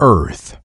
earth.